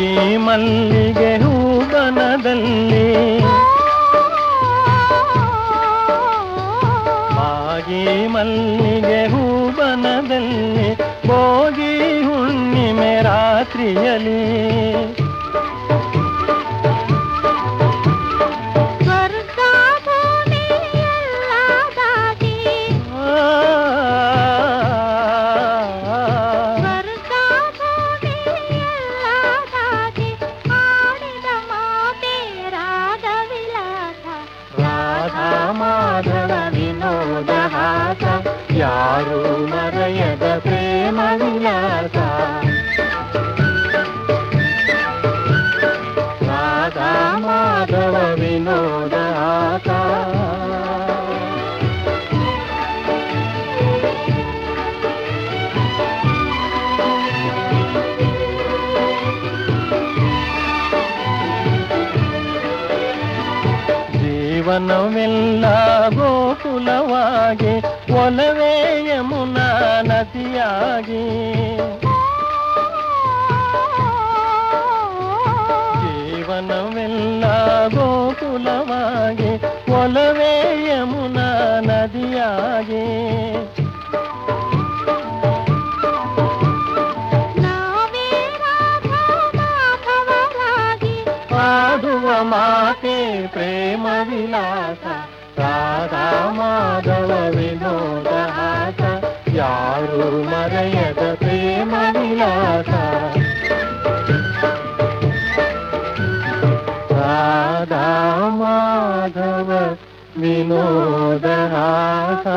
ಈ ಮಲ್ಲಿಗೆ ಹೂವನದಲ್ಲಿ ಮಾಗಿ ಮಲ್ಲಿಗೆ ಹೂವನದಲ್ಲಿ ಹೋಗಿ ಹುಣ್ಣಿಮೆ ರಾತ್ರಿಯಲ್ಲಿ. ಯಾರು ಮರೆಯದ ಪ್ರೇಮ ವಿಲಾಸ ರಾಧಾ ಮಾಧವ ವಿನೋದ ಹಾಸ ಜೀವನವೆಲ್ಲ ಗೋಕುಲವಾಗಿ ಒಲವೇ ಯಮುನಾ ನದಿಯಾಗಿ ಜೀವನವೆಲ್ಲ ಗೋಕುಲವಾಗಿ ಒಲವೇ ಯಮುನಾ ನದಿಯಾಗಿ ನಾವೇ ರಾಧಾ ಮಾಧವರಾಗಿ ಆಡುವ ಮಾತೆ ಪ್ರೇಮ ವಿಲಾಸ ರಾಧಾ ಮಾಧವ ವಿನೋದ ಹಾಸ ಯಾರು ಮರೆಯದ ಪ್ರೇಮ ವಿಲಾಸ ರಾಧಾ ಮಾಧವ ವಿನೋದ ಹಾಸ